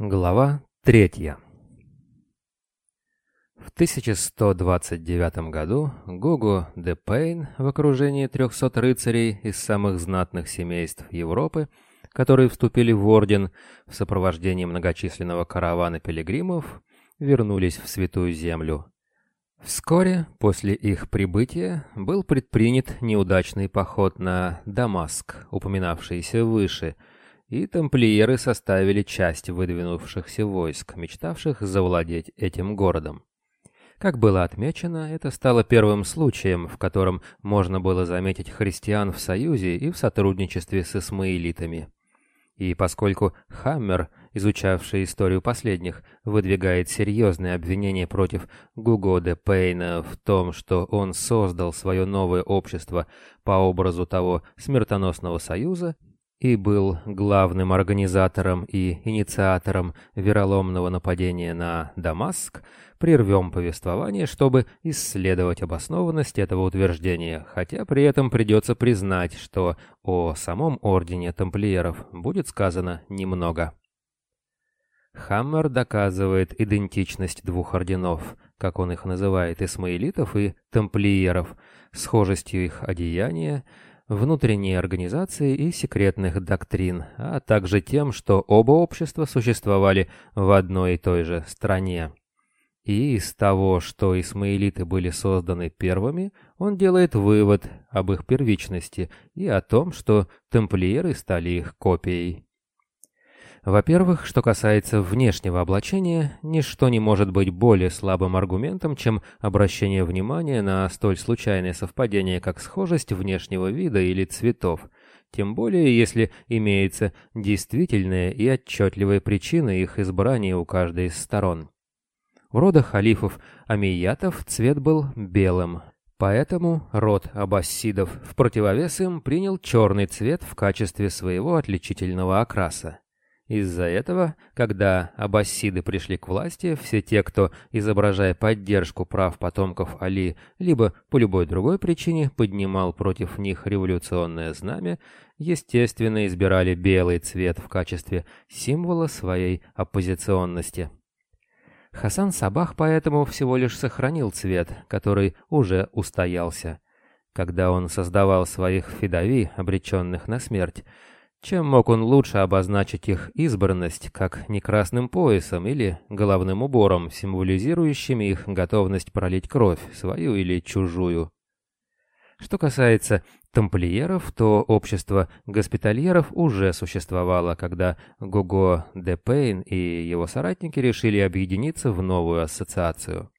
Глава третья В 1129 году Гуго де Пейн в окружении 300 рыцарей из самых знатных семейств Европы, которые вступили в орден в сопровождении многочисленного каравана пилигримов, вернулись в Святую Землю. Вскоре после их прибытия был предпринят неудачный поход на Дамаск, упоминавшийся выше – и тамплиеры составили часть выдвинувшихся войск, мечтавших завладеть этим городом. Как было отмечено, это стало первым случаем, в котором можно было заметить христиан в союзе и в сотрудничестве с исмаилитами. И поскольку Хаммер, изучавший историю последних, выдвигает серьезные обвинения против Гуго де Пейна в том, что он создал свое новое общество по образу того смертоносного союза, и был главным организатором и инициатором вероломного нападения на Дамаск, прервем повествование, чтобы исследовать обоснованность этого утверждения, хотя при этом придется признать, что о самом ордене тамплиеров будет сказано немного. Хаммер доказывает идентичность двух орденов, как он их называет, исмаилитов и тамплиеров, схожестью их одеяния, внутренней организации и секретных доктрин, а также тем, что оба общества существовали в одной и той же стране. И из того, что исмаилиты были созданы первыми, он делает вывод об их первичности и о том, что тамплиеры стали их копией. Во-первых, что касается внешнего облачения, ничто не может быть более слабым аргументом, чем обращение внимания на столь случайное совпадение, как схожесть внешнего вида или цветов, тем более если имеется действительная и отчетливая причина их избрания у каждой из сторон. У рода халифов Амиятов цвет был белым, Поэтому род аббасидов в противовес им принял черный цвет в качестве своего отличительного окраса. Из-за этого, когда аббасиды пришли к власти, все те, кто, изображая поддержку прав потомков Али, либо по любой другой причине поднимал против них революционное знамя, естественно избирали белый цвет в качестве символа своей оппозиционности. Хасан Сабах поэтому всего лишь сохранил цвет, который уже устоялся. Когда он создавал своих фидави, обреченных на смерть, чем мог он лучше обозначить их избранность, как не красным поясом или головным убором, символизирующими их готовность пролить кровь, свою или чужую? Что касается тамплиеров, то общество госпитальеров уже существовало, когда Гого де Пейн и его соратники решили объединиться в новую ассоциацию.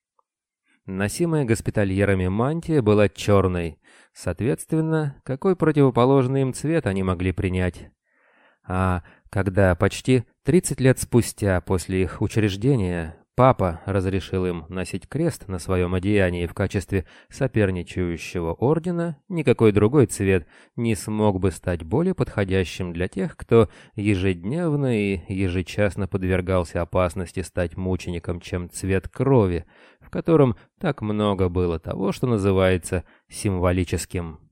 Носимая госпитальерами мантия была черной, соответственно, какой противоположный им цвет они могли принять. А когда почти 30 лет спустя после их учреждения папа разрешил им носить крест на своем одеянии в качестве соперничающего ордена, никакой другой цвет не смог бы стать более подходящим для тех, кто ежедневно и ежечасно подвергался опасности стать мучеником, чем цвет крови, в котором так много было того, что называется символическим.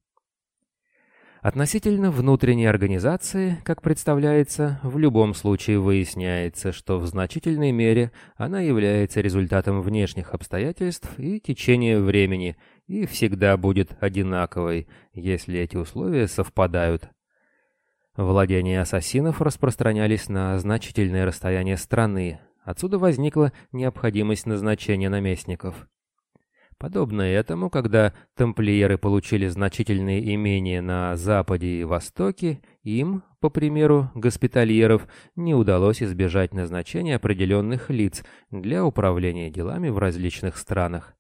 Относительно внутренней организации, как представляется, в любом случае выясняется, что в значительной мере она является результатом внешних обстоятельств и течения времени и всегда будет одинаковой, если эти условия совпадают. Владения ассасинов распространялись на значительное расстояние страны, отсюда возникла необходимость назначения наместников. Подобно этому, когда тамплиеры получили значительные имения на Западе и Востоке, им, по примеру госпитальеров, не удалось избежать назначения определенных лиц для управления делами в различных странах.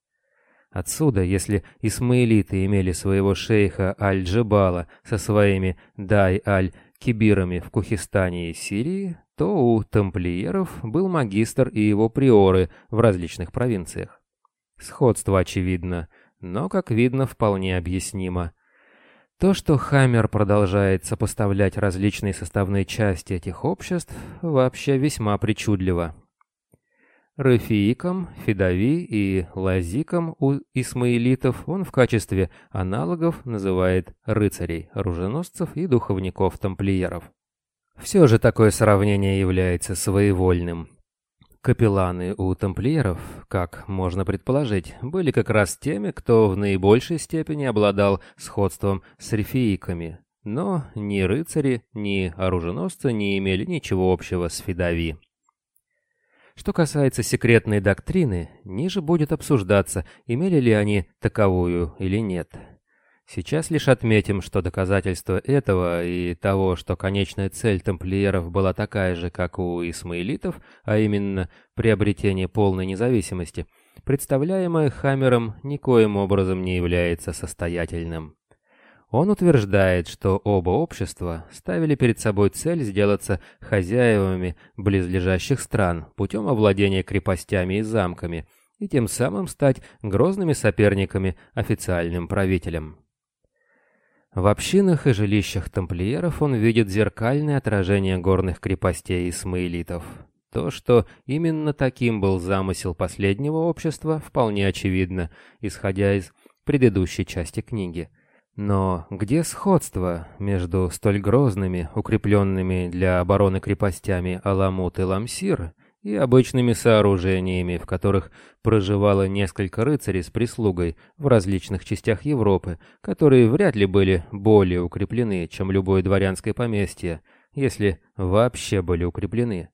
Отсюда, если исмаилиты имели своего шейха Аль-Джебала со своими Дай-Аль-Кибирами в Кухистане и Сирии, то у тамплиеров был магистр и его приоры в различных провинциях. Сходство очевидно, но, как видно, вполне объяснимо. То, что Хаммер продолжает сопоставлять различные составные части этих обществ, вообще весьма причудливо. Рафииком, Федави и Лазиком у исмаилитов он в качестве аналогов называет рыцарей, оруженосцев и духовников-тамплиеров. Все же такое сравнение является своевольным. Капелланы у тамплиеров, как можно предположить, были как раз теми, кто в наибольшей степени обладал сходством с рефииками, но ни рыцари, ни оруженосцы не имели ничего общего с Фидави. Что касается секретной доктрины, ниже будет обсуждаться, имели ли они таковую или нет. Сейчас лишь отметим, что доказательство этого и того, что конечная цель тамплиеров была такая же, как у исмаилитов, а именно приобретение полной независимости, представляемое Хаммером никоим образом не является состоятельным. Он утверждает, что оба общества ставили перед собой цель сделаться хозяевами близлежащих стран путем овладения крепостями и замками, и тем самым стать грозными соперниками официальным правителям. В общинах и жилищах тамплиеров он видит зеркальное отражение горных крепостей исмаилитов. То, что именно таким был замысел последнего общества, вполне очевидно, исходя из предыдущей части книги. Но где сходство между столь грозными, укрепленными для обороны крепостями Аламут и Ламсир и обычными сооружениями, в которых проживало несколько рыцарей с прислугой в различных частях Европы, которые вряд ли были более укреплены, чем любое дворянское поместье, если вообще были укреплены.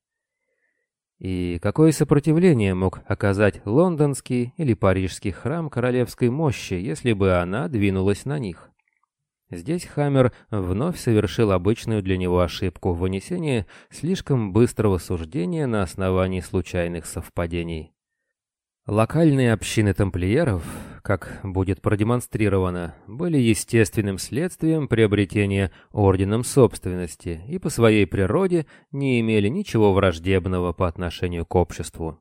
И какое сопротивление мог оказать лондонский или парижский храм королевской мощи, если бы она двинулась на них? Здесь Хаммер вновь совершил обычную для него ошибку в вынесении слишком быстрого суждения на основании случайных совпадений. Локальные общины тамплиеров, как будет продемонстрировано, были естественным следствием приобретения орденом собственности и по своей природе не имели ничего враждебного по отношению к обществу.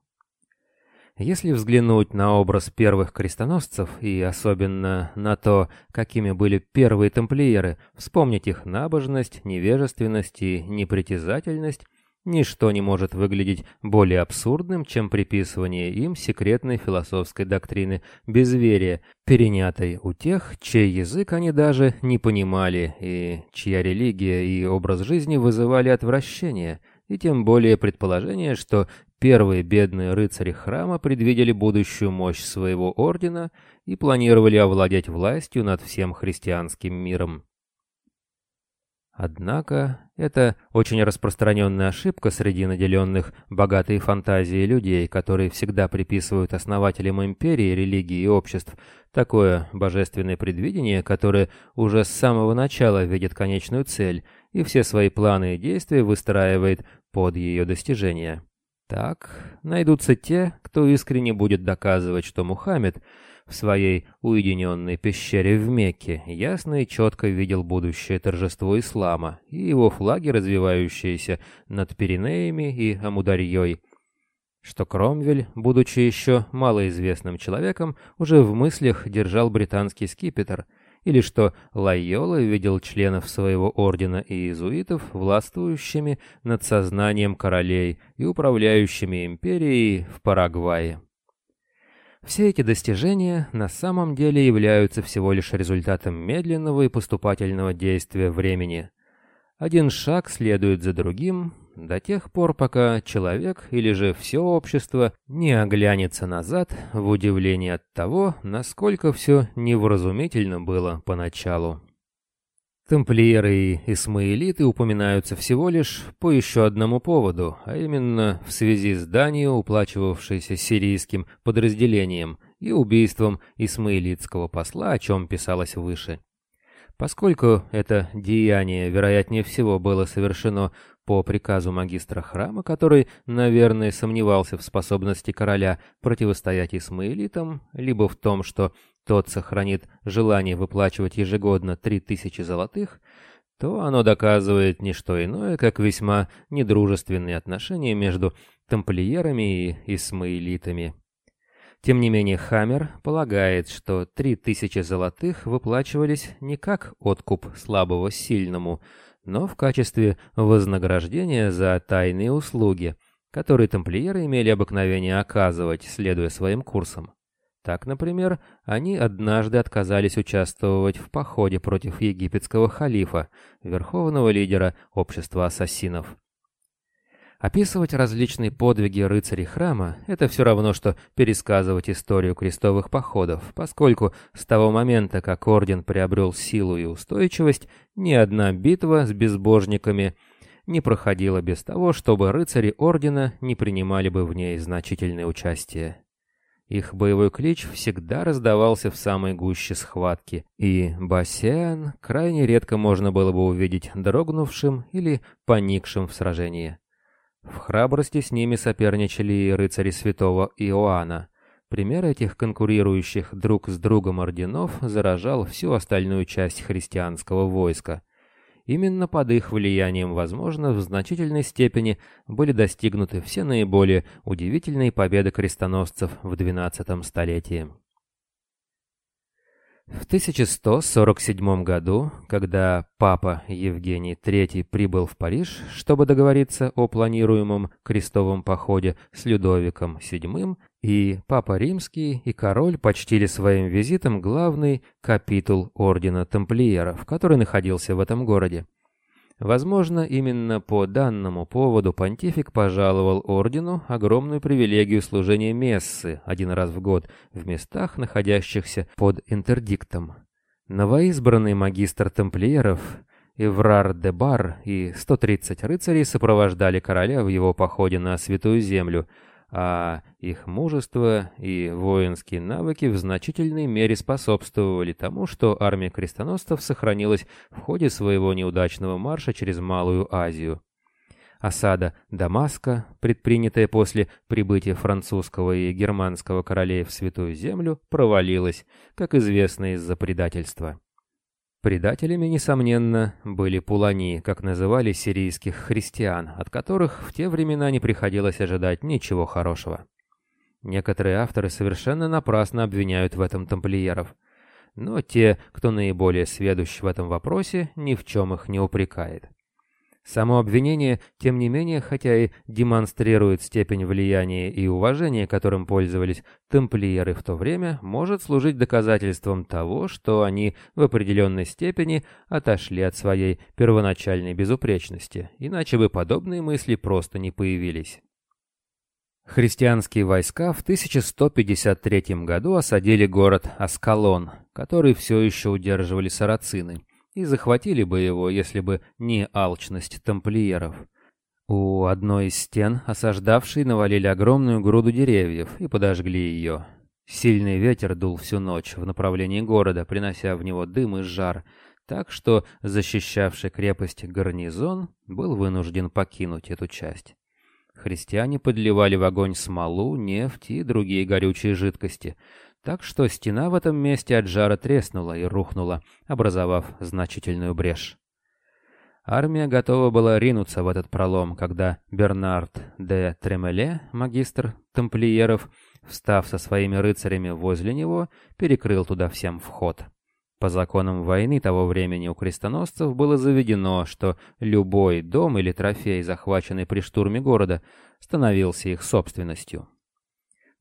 Если взглянуть на образ первых крестоносцев и особенно на то, какими были первые тамплиеры, вспомнить их набожность, невежественность и непритязательность, ничто не может выглядеть более абсурдным, чем приписывание им секретной философской доктрины безверия, перенятой у тех, чей язык они даже не понимали и чья религия и образ жизни вызывали отвращение – и тем более предположение, что Первые бедные рыцари храма предвидели будущую мощь своего ордена и планировали овладеть властью над всем христианским миром. Однако, это очень распространенная ошибка среди наделенных богатой фантазией людей, которые всегда приписывают основателям империи, религии и обществ такое божественное предвидение, которое уже с самого начала видит конечную цель и все свои планы и действия выстраивает под ее достижение. Так, найдутся те, кто искренне будет доказывать, что Мухаммед в своей уединенной пещере в Мекке ясно и четко видел будущее торжество ислама и его флаги, развивающиеся над Пиренеями и Амударьей, что Кромвель, будучи еще малоизвестным человеком, уже в мыслях держал британский скипетр – или что Лайола видел членов своего ордена и иезуитов властвующими над сознанием королей и управляющими империей в Парагвае. Все эти достижения на самом деле являются всего лишь результатом медленного и поступательного действия времени. Один шаг следует за другим, до тех пор, пока человек или же все общество не оглянется назад в удивлении от того, насколько все невразумительно было поначалу. Тамплиеры и исмаилиты упоминаются всего лишь по еще одному поводу, а именно в связи с данью, уплачивавшейся сирийским подразделением, и убийством исмаилитского посла, о чем писалось выше. Поскольку это деяние, вероятнее всего, было совершено по приказу магистра храма, который, наверное, сомневался в способности короля противостоять исмаилитам, либо в том, что тот сохранит желание выплачивать ежегодно три тысячи золотых, то оно доказывает не что иное, как весьма недружественные отношения между тамплиерами и исмаилитами. Тем не менее, Хаммер полагает, что три тысячи золотых выплачивались не как откуп слабого сильному, но в качестве вознаграждения за тайные услуги, которые тамплиеры имели обыкновение оказывать, следуя своим курсам. Так, например, они однажды отказались участвовать в походе против египетского халифа, верховного лидера общества ассасинов. Описывать различные подвиги рыцарей храма – это все равно, что пересказывать историю крестовых походов, поскольку с того момента, как орден приобрел силу и устойчивость, ни одна битва с безбожниками не проходила без того, чтобы рыцари ордена не принимали бы в ней значительное участие. Их боевой клич всегда раздавался в самой гуще схватки, и Бассиан крайне редко можно было бы увидеть дрогнувшим или поникшим в сражении. В храбрости с ними соперничали и рыцари святого Иоанна. Пример этих конкурирующих друг с другом орденов заражал всю остальную часть христианского войска. Именно под их влиянием, возможно, в значительной степени были достигнуты все наиболее удивительные победы крестоносцев в XII столетии. В 1147 году, когда папа Евгений III прибыл в Париж, чтобы договориться о планируемом крестовом походе с Людовиком VII, и папа Римский и король почтили своим визитом главный капитул ордена тамплиеров, который находился в этом городе. Возможно, именно по данному поводу понтифик пожаловал ордену огромную привилегию служения мессы один раз в год в местах, находящихся под интердиктом. Новоизбранный магистр тамплиеров Эврар де Бар и 130 рыцарей сопровождали короля в его походе на Святую Землю – а их мужество и воинские навыки в значительной мере способствовали тому, что армия крестоносцев сохранилась в ходе своего неудачного марша через Малую Азию. Осада Дамаска, предпринятая после прибытия французского и германского королей в Святую Землю, провалилась, как известно, из-за предательства. Предателями, несомненно, были пулани, как называли сирийских христиан, от которых в те времена не приходилось ожидать ничего хорошего. Некоторые авторы совершенно напрасно обвиняют в этом тамплиеров, но те, кто наиболее сведущ в этом вопросе, ни в чем их не упрекает. Само обвинение, тем не менее, хотя и демонстрирует степень влияния и уважения, которым пользовались тамплиеры в то время, может служить доказательством того, что они в определенной степени отошли от своей первоначальной безупречности, иначе бы подобные мысли просто не появились. Христианские войска в 1153 году осадили город Аскалон, который все еще удерживали сарацины, и захватили бы его, если бы не алчность тамплиеров. У одной из стен осаждавшие навалили огромную груду деревьев и подожгли ее. Сильный ветер дул всю ночь в направлении города, принося в него дым и жар, так что защищавший крепость гарнизон был вынужден покинуть эту часть. Христиане подливали в огонь смолу, нефть и другие горючие жидкости, так что стена в этом месте от жара треснула и рухнула, образовав значительную брешь. Армия готова была ринуться в этот пролом, когда Бернард де Тремеле, магистр тамплиеров, встав со своими рыцарями возле него, перекрыл туда всем вход. По законам войны того времени у крестоносцев было заведено, что любой дом или трофей, захваченный при штурме города, становился их собственностью.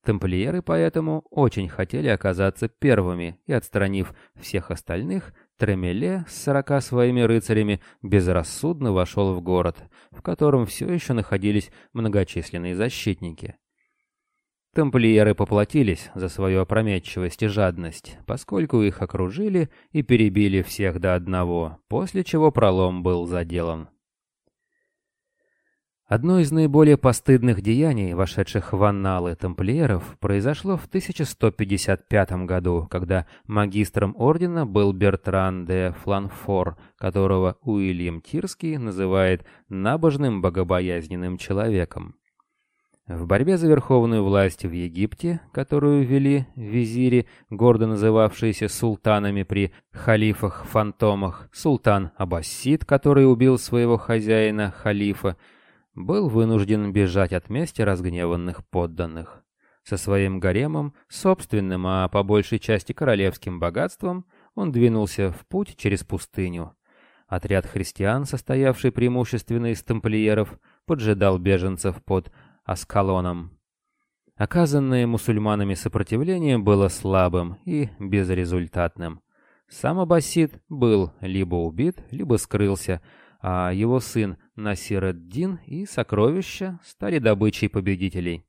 Тамплиеры поэтому очень хотели оказаться первыми, и, отстранив всех остальных, Тремеле с сорока своими рыцарями безрассудно вошел в город, в котором все еще находились многочисленные защитники. Тамплиеры поплатились за свою опрометчивость и жадность, поскольку их окружили и перебили всех до одного, после чего пролом был заделан. Одно из наиболее постыдных деяний, вошедших в анналы тамплиеров, произошло в 1155 году, когда магистром ордена был Бертран де Фланфор, которого Уильям Тирский называет «набожным богобоязненным человеком». В борьбе за верховную власть в Египте, которую вели визири, гордо называвшиеся султанами при халифах-фантомах, султан Аббасид, который убил своего хозяина, халифа, был вынужден бежать от мести разгневанных подданных. Со своим гаремом, собственным, а по большей части королевским богатством, он двинулся в путь через пустыню. Отряд христиан, состоявший преимущественно из тамплиеров, поджидал беженцев под Аскалоном. Оказанное мусульманами сопротивление было слабым и безрезультатным. Сам Аббасид был либо убит, либо скрылся, а его сын Насир эд-Дин и сокровища стали добычей победителей.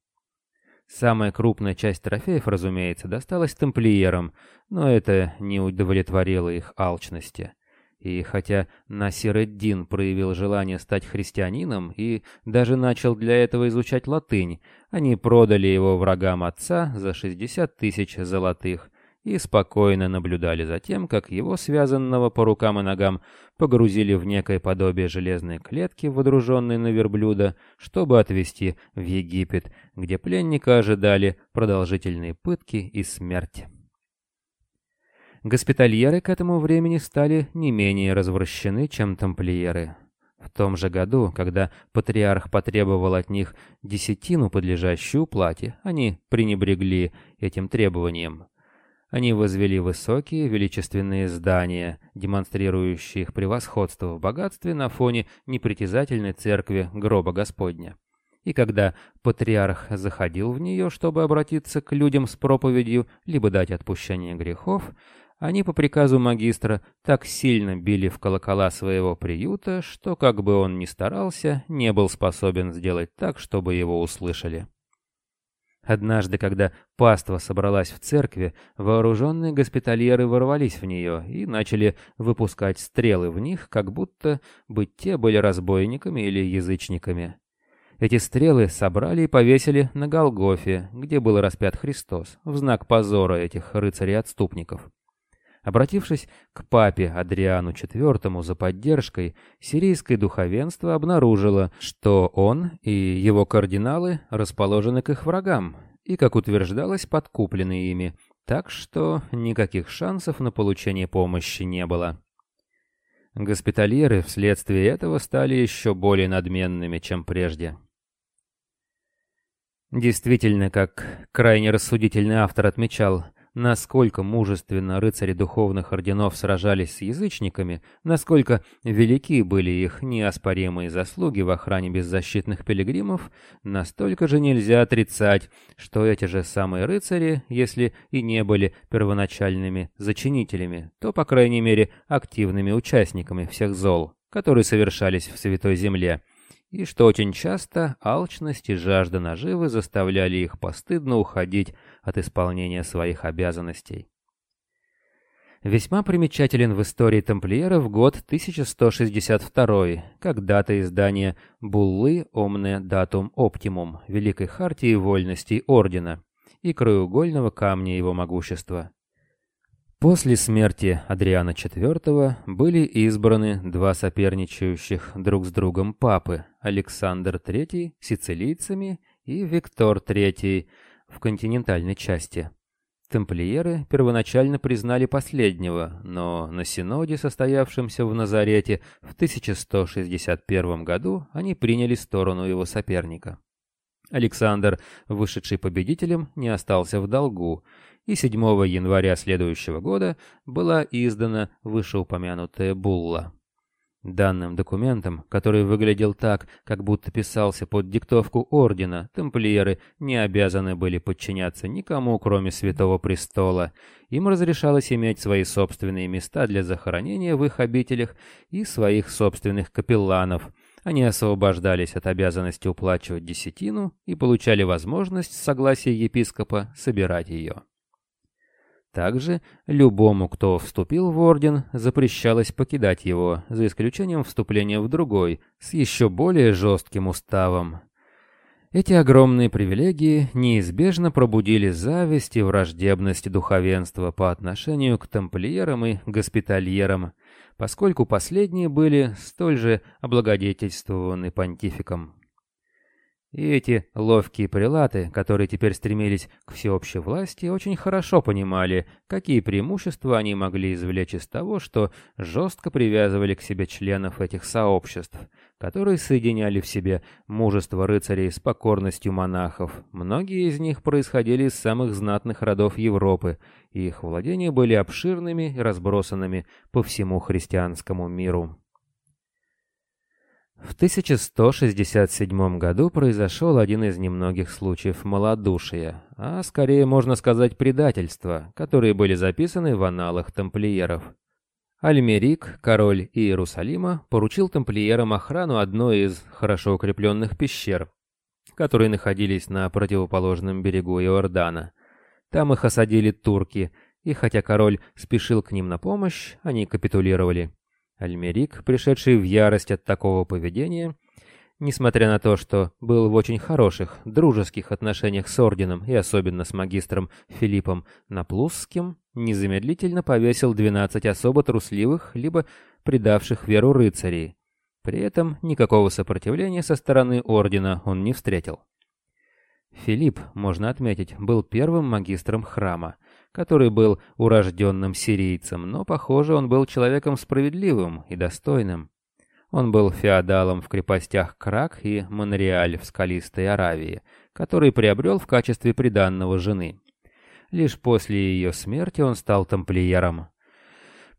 Самая крупная часть трофеев, разумеется, досталась тамплиерам, но это не удовлетворило их алчности. И хотя Насир эд-Дин проявил желание стать христианином и даже начал для этого изучать латынь, они продали его врагам отца за 60 тысяч золотых и спокойно наблюдали за тем, как его связанного по рукам и ногам погрузили в некое подобие железной клетки, водруженной на верблюда, чтобы отвезти в Египет, где пленника ожидали продолжительные пытки и смерть. Госпитальеры к этому времени стали не менее развращены, чем тамплиеры. В том же году, когда патриарх потребовал от них десятину, подлежащую уплате, они пренебрегли этим требованием. Они возвели высокие величественные здания, демонстрирующие их превосходство в богатстве на фоне непритязательной церкви гроба Господня. И когда патриарх заходил в нее, чтобы обратиться к людям с проповедью, либо дать отпущение грехов, они по приказу магистра так сильно били в колокола своего приюта, что, как бы он ни старался, не был способен сделать так, чтобы его услышали. Однажды, когда паства собралась в церкви, вооруженные госпитальеры ворвались в нее и начали выпускать стрелы в них, как будто бы те были разбойниками или язычниками. Эти стрелы собрали и повесили на Голгофе, где был распят Христос, в знак позора этих рыцарей-отступников. Обратившись к папе Адриану IV за поддержкой, сирийское духовенство обнаружило, что он и его кардиналы расположены к их врагам и, как утверждалось, подкуплены ими, так что никаких шансов на получение помощи не было. Госпитальеры вследствие этого стали еще более надменными, чем прежде. Действительно, как крайне рассудительный автор отмечал, насколько мужественно рыцари духовных орденов сражались с язычниками, насколько велики были их неоспоримые заслуги в охране беззащитных пилигримов, настолько же нельзя отрицать, что эти же самые рыцари, если и не были первоначальными зачинителями, то, по крайней мере, активными участниками всех зол, которые совершались в Святой Земле, и что очень часто алчность и жажда наживы заставляли их постыдно уходить от исполнения своих обязанностей. Весьма примечателен в истории тамплиеров год 1162, как дата издания «Буллы Омне Датум Оптимум» Великой Хартии Вольностей Ордена и краеугольного камня его могущества. После смерти Адриана IV были избраны два соперничающих друг с другом папы Александр III сицилийцами и Виктор III в континентальной части. Темплиеры первоначально признали последнего, но на синоде, состоявшемся в Назарете в 1161 году, они приняли сторону его соперника. Александр, вышедший победителем, не остался в долгу, и 7 января следующего года была издана вышеупомянутая булла. Данным документом, который выглядел так, как будто писался под диктовку ордена, тамплиеры не обязаны были подчиняться никому, кроме Святого Престола. Им разрешалось иметь свои собственные места для захоронения в их обителях и своих собственных капелланов. Они освобождались от обязанности уплачивать десятину и получали возможность с согласия епископа собирать ее. Также любому, кто вступил в орден, запрещалось покидать его, за исключением вступления в другой, с еще более жестким уставом. Эти огромные привилегии неизбежно пробудили зависть и враждебность духовенства по отношению к тамплиерам и госпитальерам, поскольку последние были столь же облагодетельствованы понтификом. И эти ловкие прилаты, которые теперь стремились к всеобщей власти, очень хорошо понимали, какие преимущества они могли извлечь из того, что жестко привязывали к себе членов этих сообществ, которые соединяли в себе мужество рыцарей с покорностью монахов. Многие из них происходили из самых знатных родов Европы, и их владения были обширными и разбросанными по всему христианскому миру. В 1167 году произошел один из немногих случаев малодушия, а скорее можно сказать предательства, которые были записаны в аналах тамплиеров. Альмерик, король Иерусалима, поручил тамплиерам охрану одной из хорошо укрепленных пещер, которые находились на противоположном берегу Иордана. Там их осадили турки, и хотя король спешил к ним на помощь, они капитулировали. Альмерик, пришедший в ярость от такого поведения, несмотря на то, что был в очень хороших, дружеских отношениях с орденом и особенно с магистром Филиппом Наплусским, незамедлительно повесил 12 особо трусливых, либо предавших веру рыцарей. При этом никакого сопротивления со стороны ордена он не встретил. Филипп, можно отметить, был первым магистром храма, который был урожденным сирийцем, но, похоже, он был человеком справедливым и достойным. Он был феодалом в крепостях Крак и Монреаль в скалистой Аравии, который приобрел в качестве приданного жены. Лишь после ее смерти он стал тамплиером.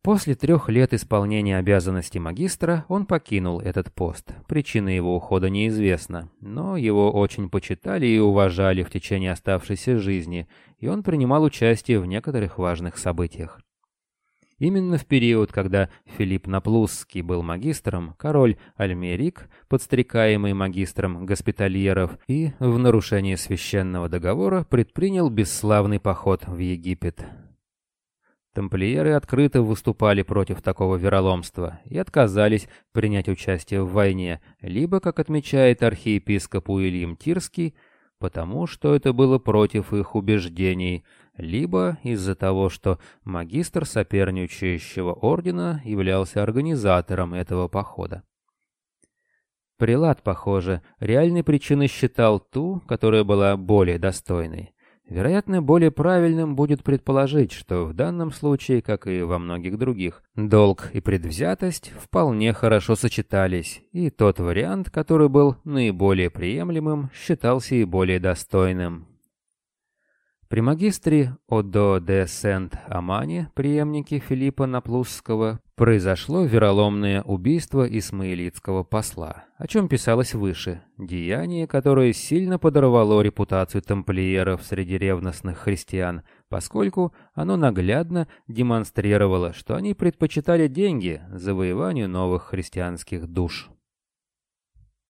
После трех лет исполнения обязанностей магистра он покинул этот пост. Причина его ухода неизвестна, но его очень почитали и уважали в течение оставшейся жизни, и он принимал участие в некоторых важных событиях. Именно в период, когда Филипп Наплусский был магистром, король Альмерик, подстрекаемый магистром госпитальеров и в нарушение священного договора предпринял бесславный поход в Египет. Тамплиеры открыто выступали против такого вероломства и отказались принять участие в войне, либо, как отмечает архиепископ Уильям Тирский, потому что это было против их убеждений, либо из-за того, что магистр соперничающего ордена являлся организатором этого похода. Прилад, похоже, реальной причиной считал ту, которая была более достойной. Вероятно, более правильным будет предположить, что в данном случае, как и во многих других, долг и предвзятость вполне хорошо сочетались, и тот вариант, который был наиболее приемлемым, считался и более достойным. При магистре Одо де Сент-Амане, преемнике Филиппа Наплусского, произошло вероломное убийство исмаилитского посла, о чем писалось выше, деяние, которое сильно подорвало репутацию тамплиеров среди ревностных христиан, поскольку оно наглядно демонстрировало, что они предпочитали деньги завоеванию новых христианских душ.